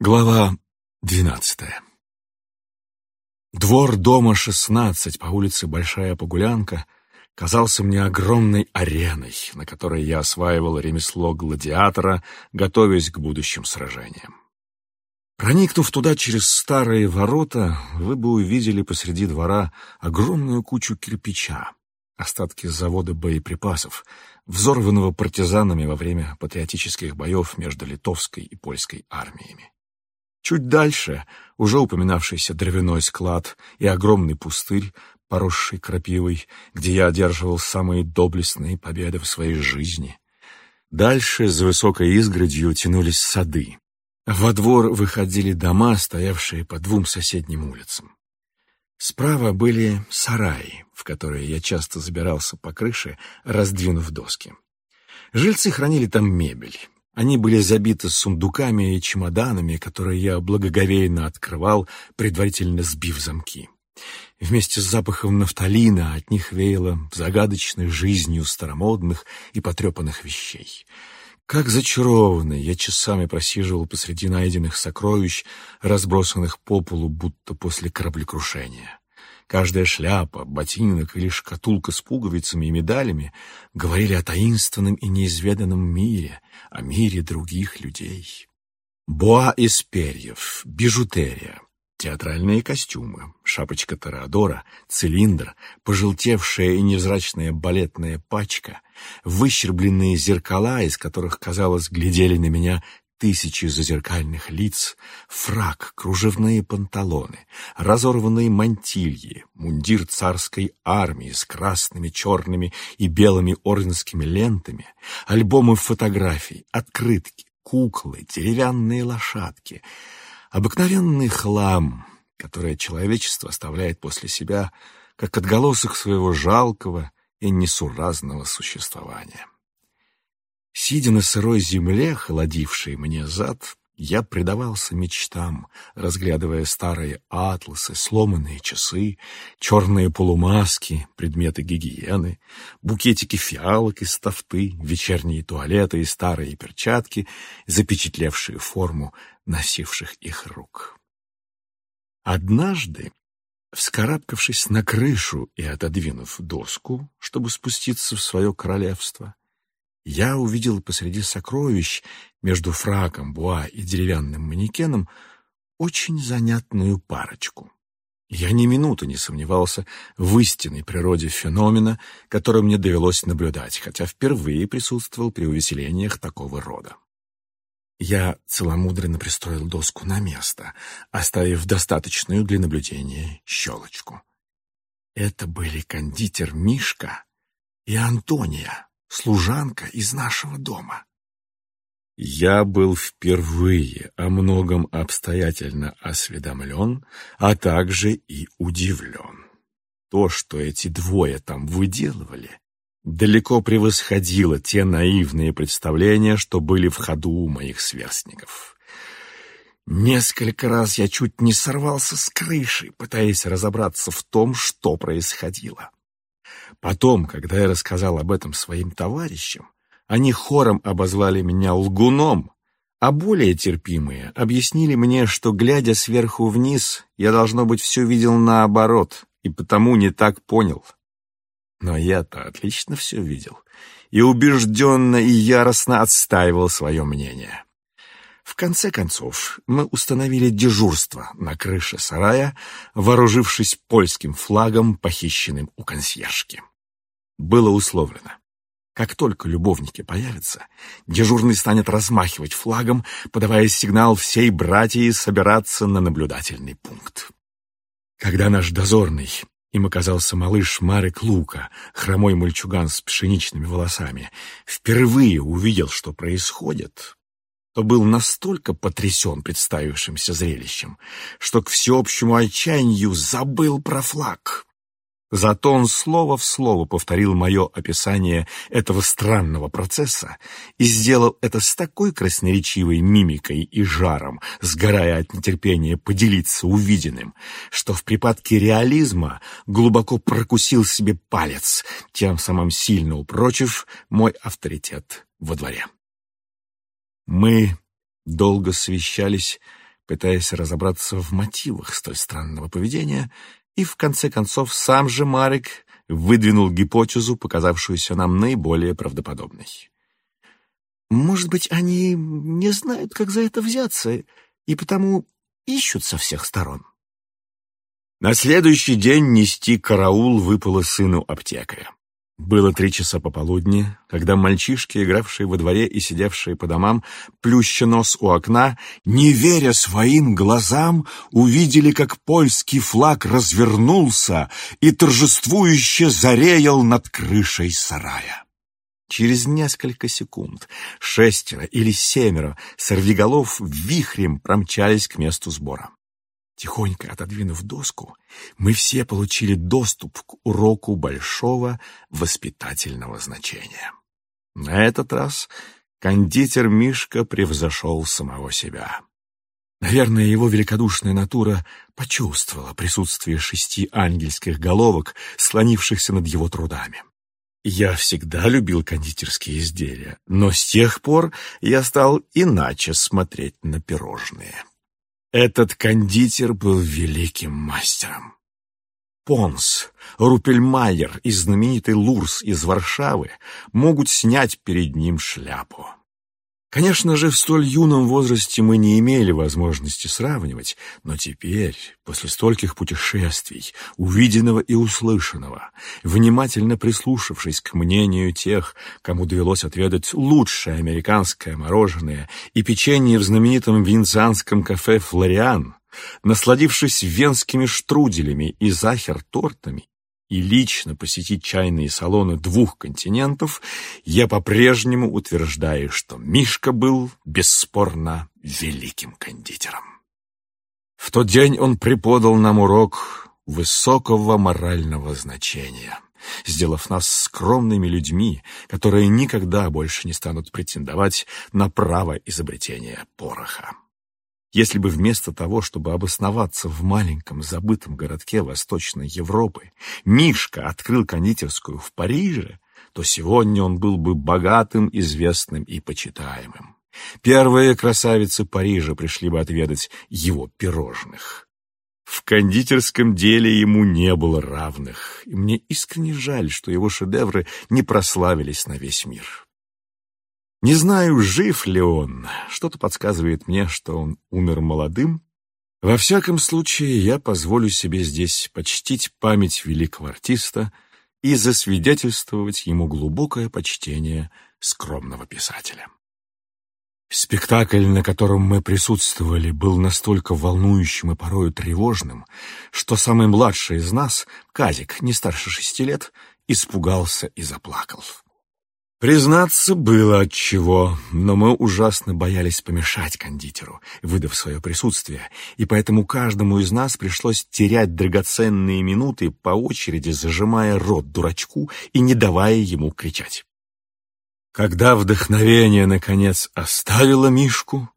Глава двенадцатая Двор дома шестнадцать по улице Большая Погулянка казался мне огромной ареной, на которой я осваивал ремесло гладиатора, готовясь к будущим сражениям. Проникнув туда через старые ворота, вы бы увидели посреди двора огромную кучу кирпича, остатки завода боеприпасов, взорванного партизанами во время патриотических боев между литовской и польской армиями. Чуть дальше уже упоминавшийся дровяной склад и огромный пустырь, поросший крапивой, где я одерживал самые доблестные победы в своей жизни. Дальше, за высокой изгородью, тянулись сады. Во двор выходили дома, стоявшие по двум соседним улицам. Справа были сараи, в которые я часто забирался по крыше, раздвинув доски. Жильцы хранили там мебель, они были забиты сундуками и чемоданами, которые я благоговейно открывал, предварительно сбив замки. Вместе с запахом нафталина от них веяло загадочной жизнью старомодных и потрепанных вещей. Как зачарованный, я часами просиживал посреди найденных сокровищ, разбросанных по полу, будто после кораблекрушения. Каждая шляпа, ботинок или шкатулка с пуговицами и медалями говорили о таинственном и неизведанном мире, о мире других людей. Боа из перьев, бижутерия, театральные костюмы, шапочка Тореадора, цилиндр, пожелтевшая и невзрачная балетная пачка, выщербленные зеркала, из которых, казалось, глядели на меня тысячи зазеркальных лиц, фрак, кружевные панталоны, разорванные мантильи, мундир царской армии с красными, черными и белыми орденскими лентами, альбомы фотографий, открытки, куклы, деревянные лошадки, обыкновенный хлам, который человечество оставляет после себя как отголосок своего жалкого и несуразного существования. Сидя на сырой земле, холодившей мне зад, я предавался мечтам, разглядывая старые атласы, сломанные часы, черные полумаски, предметы гигиены, букетики фиалок из тафты, вечерние туалеты и старые перчатки, запечатлевшие форму носивших их рук. Однажды, вскарабкавшись на крышу и отодвинув доску, чтобы спуститься в свое королевство, я увидел посреди сокровищ между фраком, буа и деревянным манекеном очень занятную парочку. Я ни минуты не сомневался в истинной природе феномена, который мне довелось наблюдать, хотя впервые присутствовал при увеселениях такого рода. Я целомудренно пристроил доску на место, оставив достаточную для наблюдения щелочку. Это были кондитер Мишка и Антония служанка из нашего дома. Я был впервые о многом обстоятельно осведомлен, а также и удивлен. То, что эти двое там выделывали, далеко превосходило те наивные представления, что были в ходу у моих сверстников. Несколько раз я чуть не сорвался с крыши, пытаясь разобраться в том, что происходило. Потом, когда я рассказал об этом своим товарищам, они хором обозвали меня лгуном, а более терпимые объяснили мне, что, глядя сверху вниз, я, должно быть, все видел наоборот и потому не так понял. Но я-то отлично все видел и убежденно и яростно отстаивал свое мнение. В конце концов, мы установили дежурство на крыше сарая, вооружившись польским флагом, похищенным у консьержки. Было условлено. Как только любовники появятся, дежурный станет размахивать флагом, подавая сигнал всей братьи собираться на наблюдательный пункт. Когда наш дозорный, им оказался малыш Марек Лука, хромой мальчуган с пшеничными волосами, впервые увидел, что происходит, то был настолько потрясен представившимся зрелищем, что к всеобщему отчаянию забыл про флаг. Зато он слово в слово повторил мое описание этого странного процесса и сделал это с такой красноречивой мимикой и жаром, сгорая от нетерпения поделиться увиденным, что в припадке реализма глубоко прокусил себе палец, тем самым сильно упрочив мой авторитет во дворе. Мы долго совещались, пытаясь разобраться в мотивах столь странного поведения, и в конце концов сам же Марик выдвинул гипотезу, показавшуюся нам наиболее правдоподобной. «Может быть, они не знают, как за это взяться, и потому ищут со всех сторон?» На следующий день нести караул выпало сыну аптекаря. Было три часа пополудни, когда мальчишки, игравшие во дворе и сидевшие по домам, плюща нос у окна, не веря своим глазам, увидели, как польский флаг развернулся и торжествующе зареял над крышей сарая. Через несколько секунд шестеро или семеро сорвиголов вихрем промчались к месту сбора. Тихонько отодвинув доску, мы все получили доступ к уроку большого воспитательного значения. На этот раз кондитер Мишка превзошел самого себя. Наверное, его великодушная натура почувствовала присутствие шести ангельских головок, слонившихся над его трудами. Я всегда любил кондитерские изделия, но с тех пор я стал иначе смотреть на пирожные. Этот кондитер был великим мастером. Понс, Рупельмайер и знаменитый Лурс из Варшавы могут снять перед ним шляпу. Конечно же, в столь юном возрасте мы не имели возможности сравнивать, но теперь, после стольких путешествий, увиденного и услышанного, внимательно прислушавшись к мнению тех, кому довелось отведать лучшее американское мороженое и печенье в знаменитом венецианском кафе «Флориан», насладившись венскими штруделями и захер-тортами, и лично посетить чайные салоны двух континентов, я по-прежнему утверждаю, что Мишка был, бесспорно, великим кондитером. В тот день он преподал нам урок высокого морального значения, сделав нас скромными людьми, которые никогда больше не станут претендовать на право изобретения пороха. Если бы вместо того, чтобы обосноваться в маленьком забытом городке Восточной Европы, Мишка открыл кондитерскую в Париже, то сегодня он был бы богатым, известным и почитаемым. Первые красавицы Парижа пришли бы отведать его пирожных. В кондитерском деле ему не было равных, и мне искренне жаль, что его шедевры не прославились на весь мир. Не знаю, жив ли он. Что-то подсказывает мне, что он умер молодым. Во всяком случае, я позволю себе здесь почтить память великого артиста и засвидетельствовать ему глубокое почтение скромного писателя. Спектакль, на котором мы присутствовали, был настолько волнующим и порою тревожным, что самый младший из нас, Казик, не старше шести лет, испугался и заплакал. Признаться, было отчего, но мы ужасно боялись помешать кондитеру, выдав свое присутствие, и поэтому каждому из нас пришлось терять драгоценные минуты по очереди, зажимая рот дурачку и не давая ему кричать. Когда вдохновение, наконец, оставило Мишку,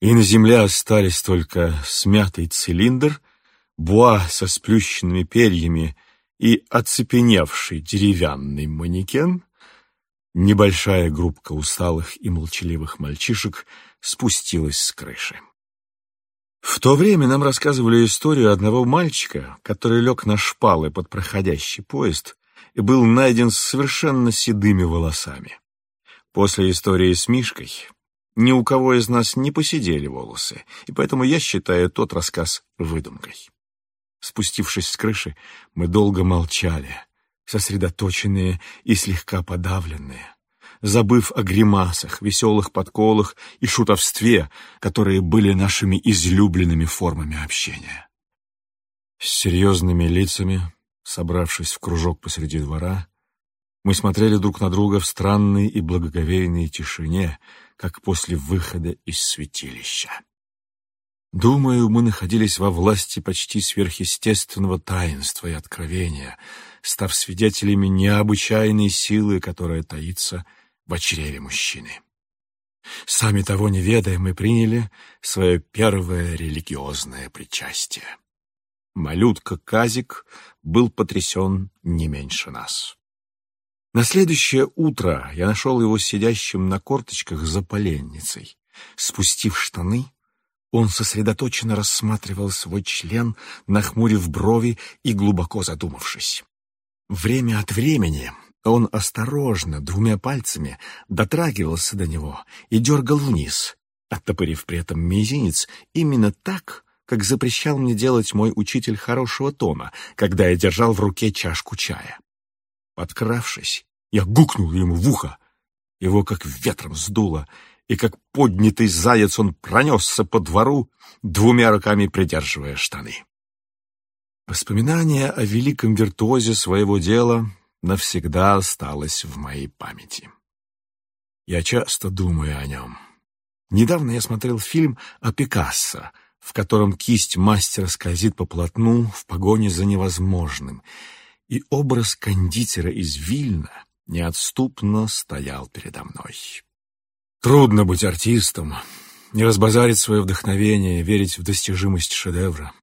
и на земле остались только смятый цилиндр, буа со сплющенными перьями и оцепеневший деревянный манекен — Небольшая группка усталых и молчаливых мальчишек спустилась с крыши. В то время нам рассказывали историю одного мальчика, который лег на шпалы под проходящий поезд и был найден с совершенно седыми волосами. После истории с Мишкой ни у кого из нас не посидели волосы, и поэтому я считаю тот рассказ выдумкой. Спустившись с крыши, мы долго молчали, сосредоточенные и слегка подавленные, забыв о гримасах, веселых подколах и шутовстве, которые были нашими излюбленными формами общения. С серьезными лицами, собравшись в кружок посреди двора, мы смотрели друг на друга в странной и благоговейной тишине, как после выхода из святилища. Думаю, мы находились во власти почти сверхъестественного таинства и откровения — став свидетелями необычайной силы, которая таится в чреве мужчины. Сами того не ведая, мы приняли свое первое религиозное причастие. Малютка Казик был потрясен не меньше нас. На следующее утро я нашел его сидящим на корточках за поленницей. Спустив штаны, Он сосредоточенно рассматривал свой член, нахмурив брови и глубоко задумавшись. Время от времени он осторожно, двумя пальцами, дотрагивался до него и дергал вниз, оттопырив при этом мизинец именно так, как запрещал мне делать мой учитель хорошего тона, когда я держал в руке чашку чая. Подкравшись, я гукнул ему в ухо. Его как ветром сдуло, и как поднятый заяц он пронесся по двору, двумя руками придерживая штаны. Воспоминание о великом виртуозе своего дела навсегда осталось в моей памяти. Я часто думаю о нем. Недавно я смотрел фильм о Пикассо, в котором кисть мастера скользит по полотну в погоне за невозможным, и образ кондитера из Вильна неотступно стоял передо мной. Трудно быть артистом, не разбазарить свое вдохновение, верить в достижимость шедевра.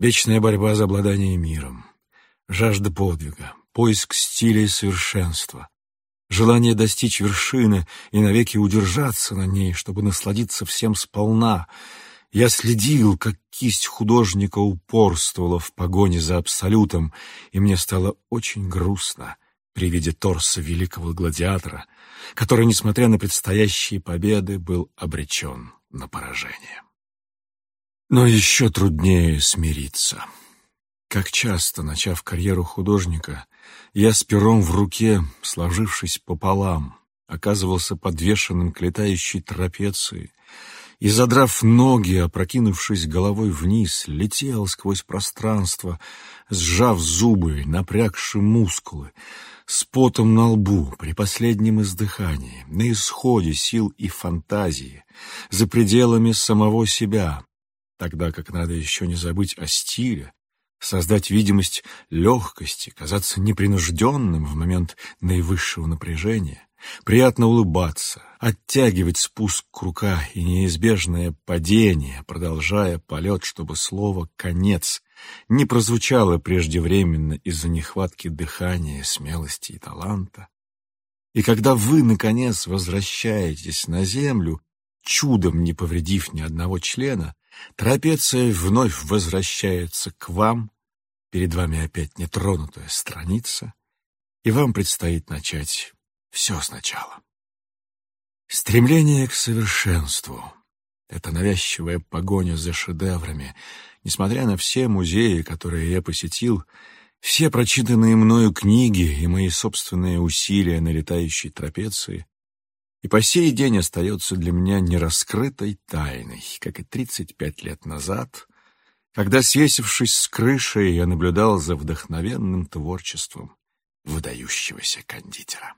Вечная борьба за обладание миром, жажда подвига, поиск стиля и совершенства, желание достичь вершины и навеки удержаться на ней, чтобы насладиться всем сполна. Я следил, как кисть художника упорствовала в погоне за абсолютом, и мне стало очень грустно при виде торса великого гладиатора, который, несмотря на предстоящие победы, был обречен на поражение. Но еще труднее смириться. Как часто, начав карьеру художника, я с пером в руке, сложившись пополам, оказывался подвешенным к летающей трапеции и, задрав ноги, опрокинувшись головой вниз, летел сквозь пространство, сжав зубы, напрягши мускулы, с потом на лбу, при последнем издыхании, на исходе сил и фантазии, за пределами самого себя, тогда как надо еще не забыть о стиле, создать видимость легкости, казаться непринужденным в момент наивысшего напряжения, приятно улыбаться, оттягивать спуск рука и неизбежное падение, продолжая полет, чтобы слово «конец» не прозвучало преждевременно из-за нехватки дыхания, смелости и таланта. И когда вы, наконец, возвращаетесь на землю, чудом не повредив ни одного члена, Трапеция вновь возвращается к вам, перед вами опять нетронутая страница, и вам предстоит начать все сначала. Стремление к совершенству — это навязчивая погоня за шедеврами, несмотря на все музеи, которые я посетил, все прочитанные мною книги и мои собственные усилия на летающей трапеции, и по сей день остается для меня нераскрытой тайной, как и 35 лет назад, когда, свесившись с крыши, я наблюдал за вдохновенным творчеством выдающегося кондитера.